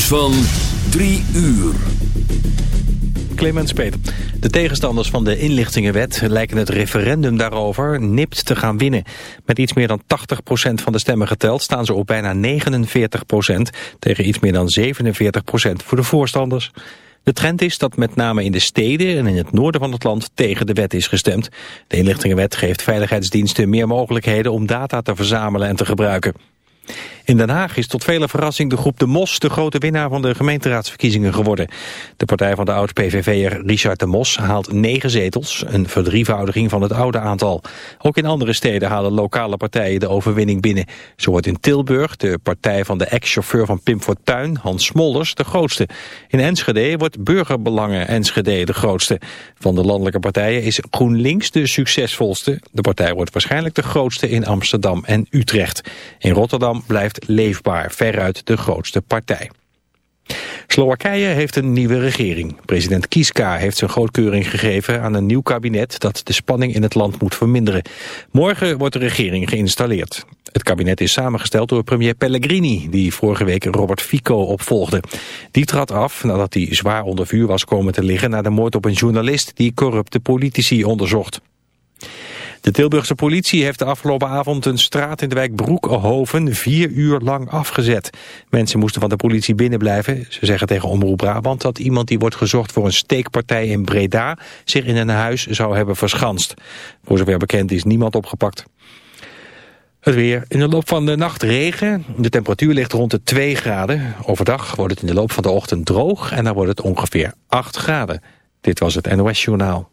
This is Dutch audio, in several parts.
van 3 uur. Clemens Peter. De tegenstanders van de inlichtingenwet lijken het referendum daarover nipt te gaan winnen. Met iets meer dan 80% van de stemmen geteld staan ze op bijna 49% tegen iets meer dan 47% voor de voorstanders. De trend is dat met name in de steden en in het noorden van het land tegen de wet is gestemd. De inlichtingenwet geeft veiligheidsdiensten meer mogelijkheden om data te verzamelen en te gebruiken. In Den Haag is tot vele verrassing de groep De Mos de grote winnaar van de gemeenteraadsverkiezingen geworden. De partij van de oud-PVV'er Richard De Mos haalt negen zetels, een verdrievoudiging van het oude aantal. Ook in andere steden halen lokale partijen de overwinning binnen. Zo wordt in Tilburg de partij van de ex-chauffeur van Pim Fortuyn, Hans Smolders, de grootste. In Enschede wordt Burgerbelangen Enschede de grootste. Van de landelijke partijen is GroenLinks de succesvolste. De partij wordt waarschijnlijk de grootste in Amsterdam en Utrecht. In Rotterdam blijft leefbaar, veruit de grootste partij. Slowakije heeft een nieuwe regering. President Kiska heeft zijn goedkeuring gegeven aan een nieuw kabinet dat de spanning in het land moet verminderen. Morgen wordt de regering geïnstalleerd. Het kabinet is samengesteld door premier Pellegrini, die vorige week Robert Fico opvolgde. Die trad af nadat hij zwaar onder vuur was komen te liggen na de moord op een journalist die corrupte politici onderzocht. De Tilburgse politie heeft de afgelopen avond een straat in de wijk Broekhoven vier uur lang afgezet. Mensen moesten van de politie binnenblijven. Ze zeggen tegen Omroep Brabant dat iemand die wordt gezocht voor een steekpartij in Breda zich in een huis zou hebben verschanst. Voor zover bekend is niemand opgepakt. Het weer. In de loop van de nacht regen. De temperatuur ligt rond de 2 graden. Overdag wordt het in de loop van de ochtend droog en dan wordt het ongeveer 8 graden. Dit was het NOS Journaal.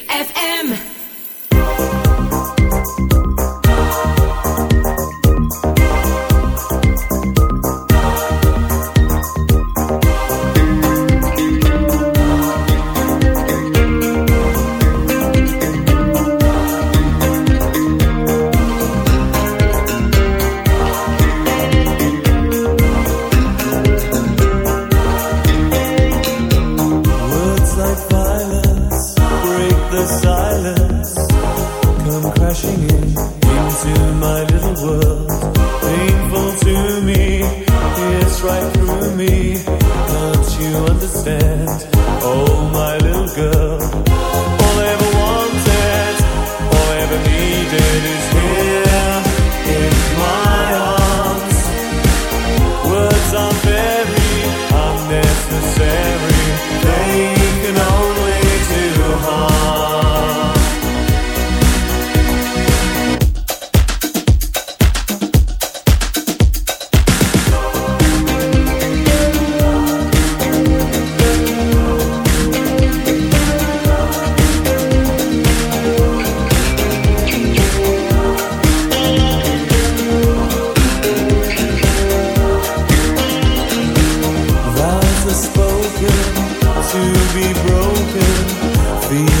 feel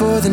For the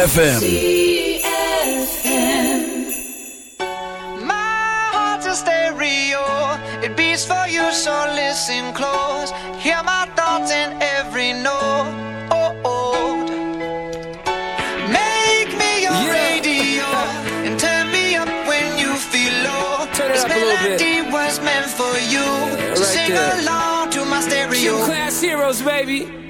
ZFM. My heart's a stereo. It beats for you, so listen close. Hear my thoughts in every note. Oh, oh. Make me your radio and turn me up when you feel low. Turn it this up a little bit. melody was meant for you. so right sing there. along to my stereo. Gym class heroes, baby.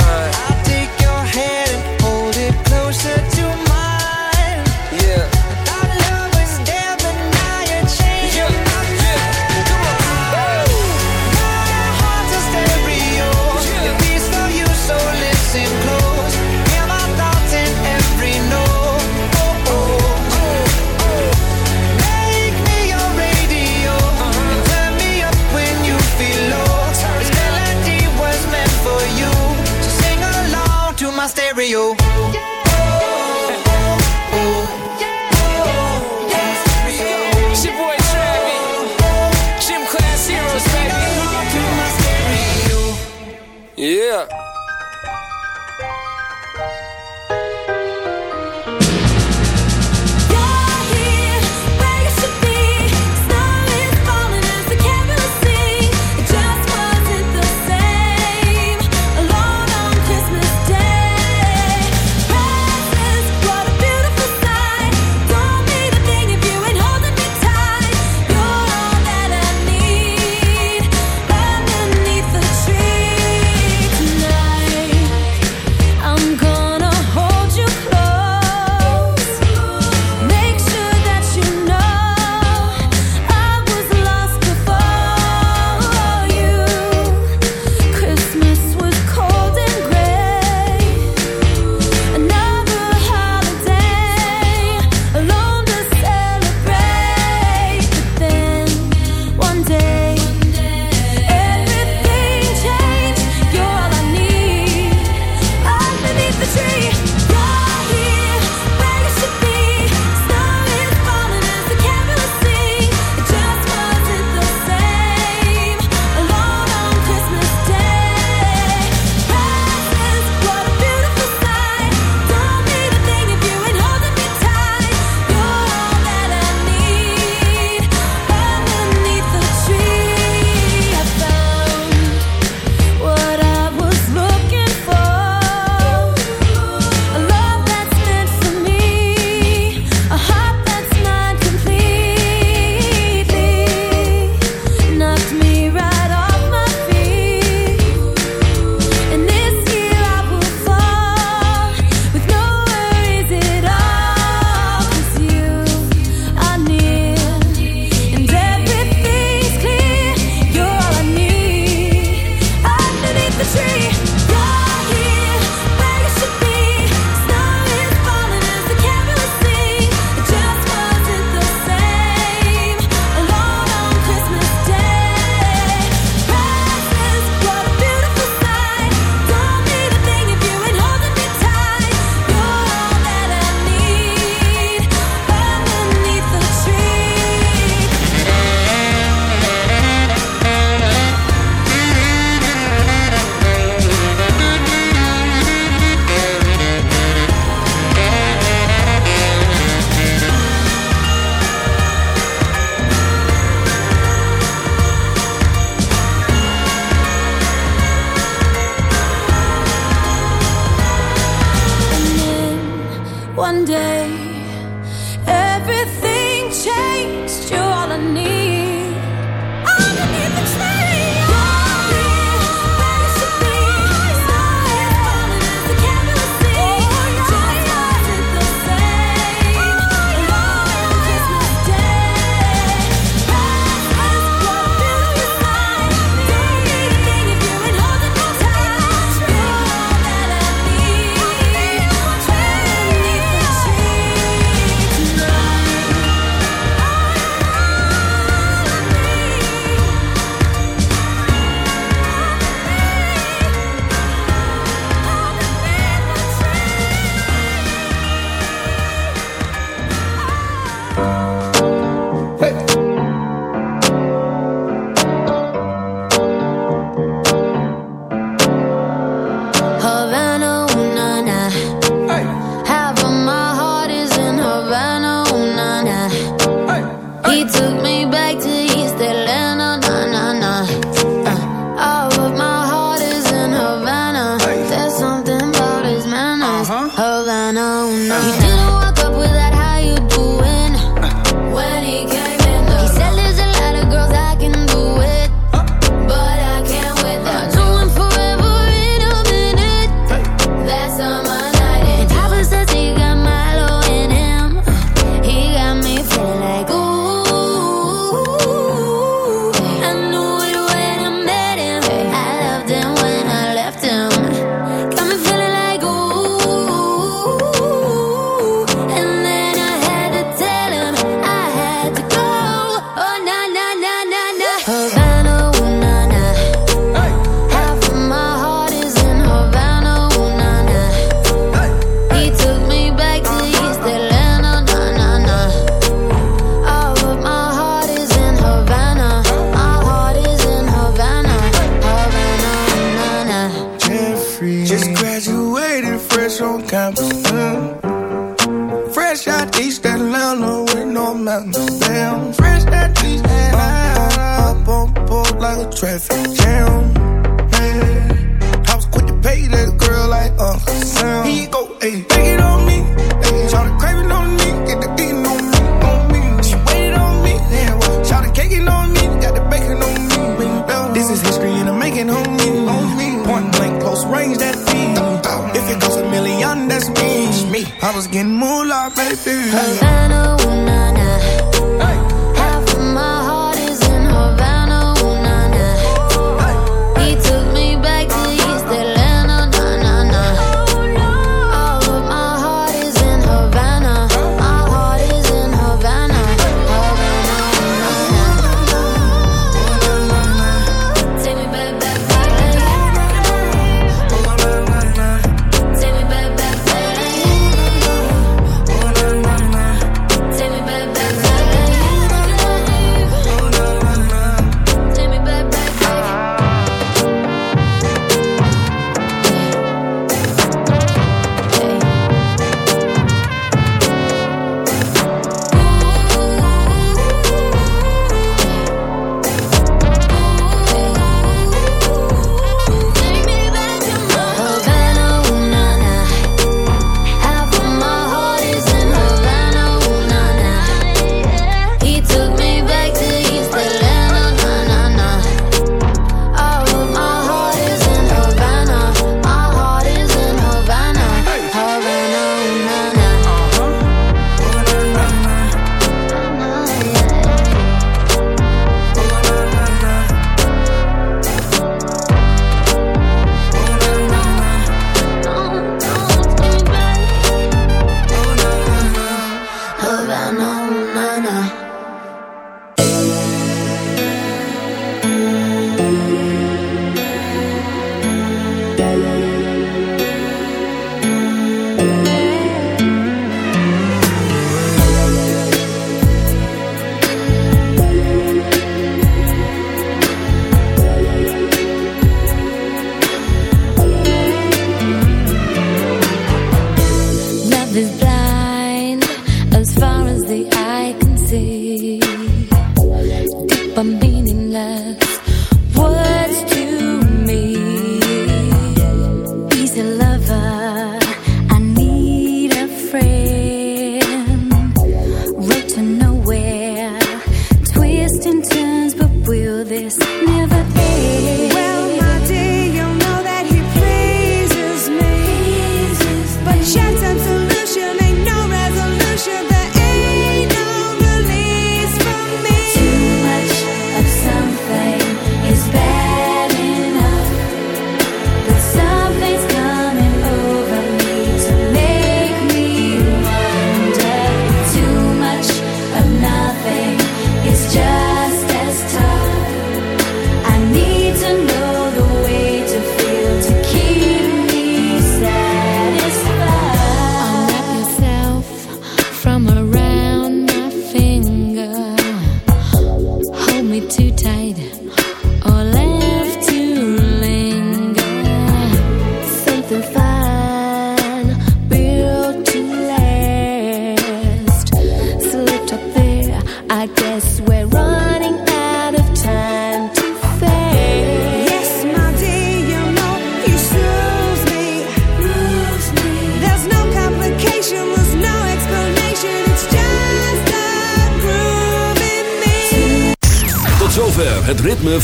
fine. Yeah.